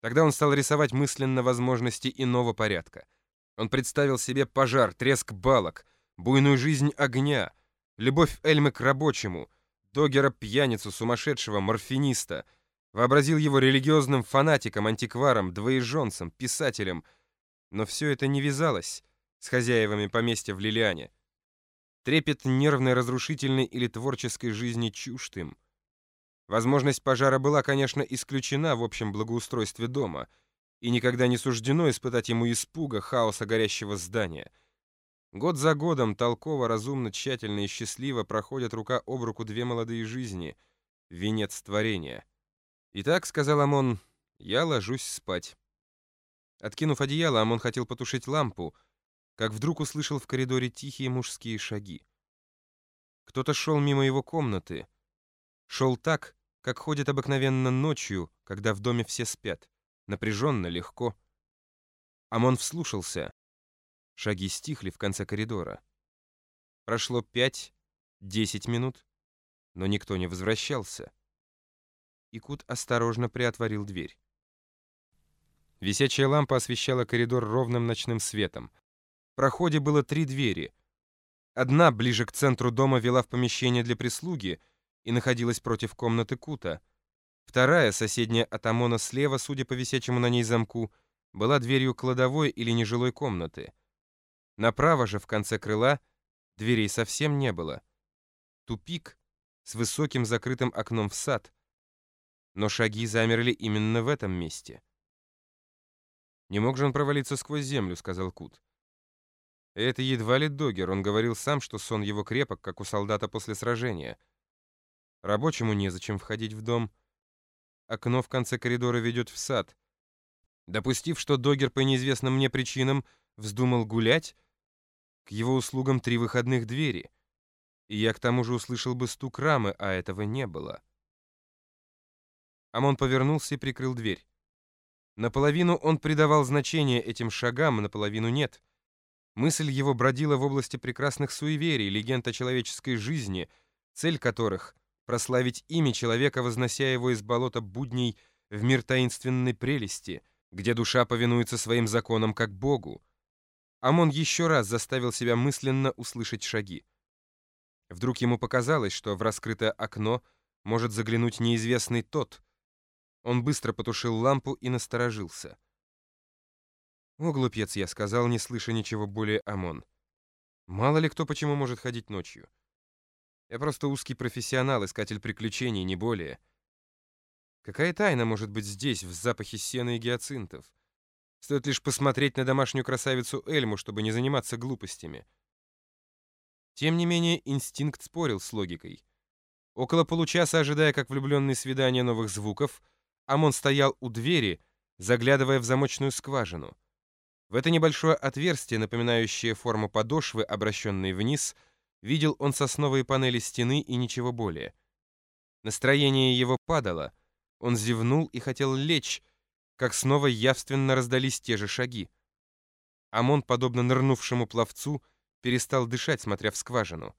Тогда он стал рисовать мысленно возможности иного порядка. Он представил себе пожар, треск балок, буйную жизнь огня, любовь Эльмы к рабочему, Догера пьяницу, сумасшедшего, морфиниста, вообразил его религиозным фанатиком, антикваром, двоеженцем, писателем, но все это не вязалось с хозяевами поместья в Лилиане. Трепет нервной, разрушительной или творческой жизни чужд им — Возможность пожара была, конечно, исключена в общем благоустройстве дома, и никогда не суждено испытать ему испуга, хаоса горящего здания. Год за годом толково, разумно, тщательно и счастливо проходят рука об руку две молодые жизни, венец творения. «Итак», — сказал Амон, — «я ложусь спать». Откинув одеяло, Амон хотел потушить лампу, как вдруг услышал в коридоре тихие мужские шаги. Кто-то шел мимо его комнаты. Шел так, как ходит обыкновенно ночью, когда в доме все спят. Напряженно, легко. Амон вслушался. Шаги стихли в конце коридора. Прошло пять, десять минут, но никто не возвращался. Икут осторожно приотворил дверь. Висячая лампа освещала коридор ровным ночным светом. В проходе было три двери. Одна, ближе к центру дома, вела в помещение для прислуги — и находилась против комнаты Кута. Вторая, соседняя от Амона слева, судя по висячему на ней замку, была дверью кладовой или нежилой комнаты. Направо же, в конце крыла, дверей совсем не было. Тупик с высоким закрытым окном в сад. Но шаги замерли именно в этом месте. «Не мог же он провалиться сквозь землю», — сказал Кут. Это едва ли Догер, он говорил сам, что сон его крепок, как у солдата после сражения. Рабочему незачем входить в дом. Окно в конце коридора ведет в сад. Допустив, что Догер по неизвестным мне причинам вздумал гулять, к его услугам три выходных двери. И я к тому же услышал бы стук рамы, а этого не было. Амон повернулся и прикрыл дверь. Наполовину он придавал значение этим шагам, наполовину нет. Мысль его бродила в области прекрасных суеверий, легенд о человеческой жизни, цель которых прославить имя человека, вознося его из болота будней в мир таинственной прелести, где душа повинуется своим законам как Богу. Амон еще раз заставил себя мысленно услышать шаги. Вдруг ему показалось, что в раскрытое окно может заглянуть неизвестный тот. Он быстро потушил лампу и насторожился. «О, глупец!» — я сказал, не слыша ничего более Амон. «Мало ли кто почему может ходить ночью. Я просто узкий профессионал, искатель приключений, не более. Какая тайна может быть здесь, в запахе сена и гиацинтов? Стоит лишь посмотреть на домашнюю красавицу Эльму, чтобы не заниматься глупостями. Тем не менее, инстинкт спорил с логикой. Около получаса, ожидая как влюбленный свидания новых звуков, Амон стоял у двери, заглядывая в замочную скважину. В это небольшое отверстие, напоминающее форму подошвы, обращенной вниз, — Видел он сосновые панели стены и ничего более. Настроение его падало. Он зевнул и хотел лечь, как снова явственно раздались те же шаги. Амон, подобно нырнувшему пловцу, перестал дышать, смотря в скважину.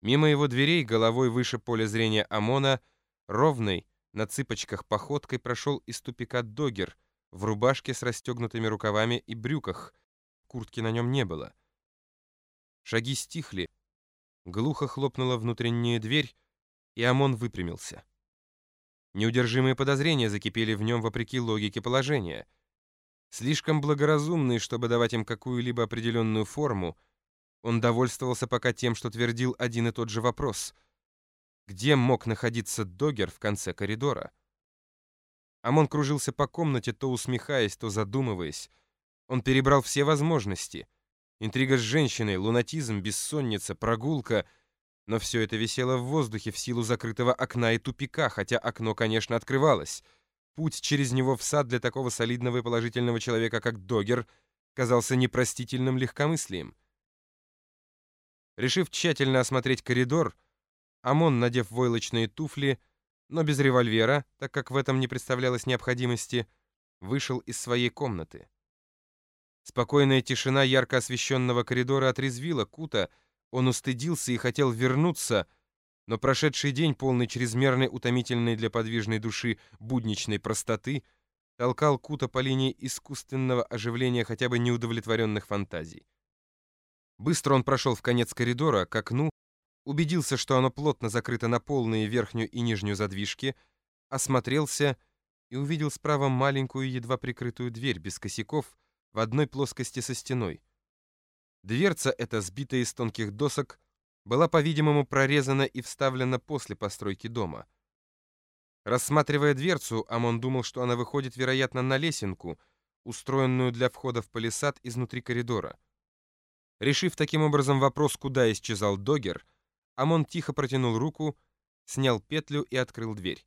Мимо его дверей, головой выше поля зрения Амона, ровной, на цыпочках походкой прошел из тупика Догер в рубашке с расстегнутыми рукавами и брюках. Куртки на нем не было. Шаги стихли. Глухо хлопнула внутренняя дверь, и Амон выпрямился. Неудержимые подозрения закипели в нем вопреки логике положения. Слишком благоразумный, чтобы давать им какую-либо определенную форму, он довольствовался пока тем, что твердил один и тот же вопрос. Где мог находиться Догер в конце коридора? Амон кружился по комнате, то усмехаясь, то задумываясь. Он перебрал все возможности — Интрига с женщиной, лунатизм, бессонница, прогулка. Но все это висело в воздухе в силу закрытого окна и тупика, хотя окно, конечно, открывалось. Путь через него в сад для такого солидного и положительного человека, как Догер, казался непростительным легкомыслием. Решив тщательно осмотреть коридор, Амон, надев войлочные туфли, но без револьвера, так как в этом не представлялось необходимости, вышел из своей комнаты. Спокойная тишина ярко освещенного коридора отрезвила Кута, он устыдился и хотел вернуться, но прошедший день, полный чрезмерной утомительной для подвижной души будничной простоты, толкал Кута по линии искусственного оживления хотя бы неудовлетворенных фантазий. Быстро он прошел в конец коридора, к окну, убедился, что оно плотно закрыто на полные верхнюю и нижнюю задвижки, осмотрелся и увидел справа маленькую, едва прикрытую дверь без косяков в одной плоскости со стеной. Дверца эта, сбитая из тонких досок, была, по-видимому, прорезана и вставлена после постройки дома. Рассматривая дверцу, Амон думал, что она выходит, вероятно, на лесенку, устроенную для входа в палисад изнутри коридора. Решив таким образом вопрос, куда исчезал Догер, Амон тихо протянул руку, снял петлю и открыл дверь.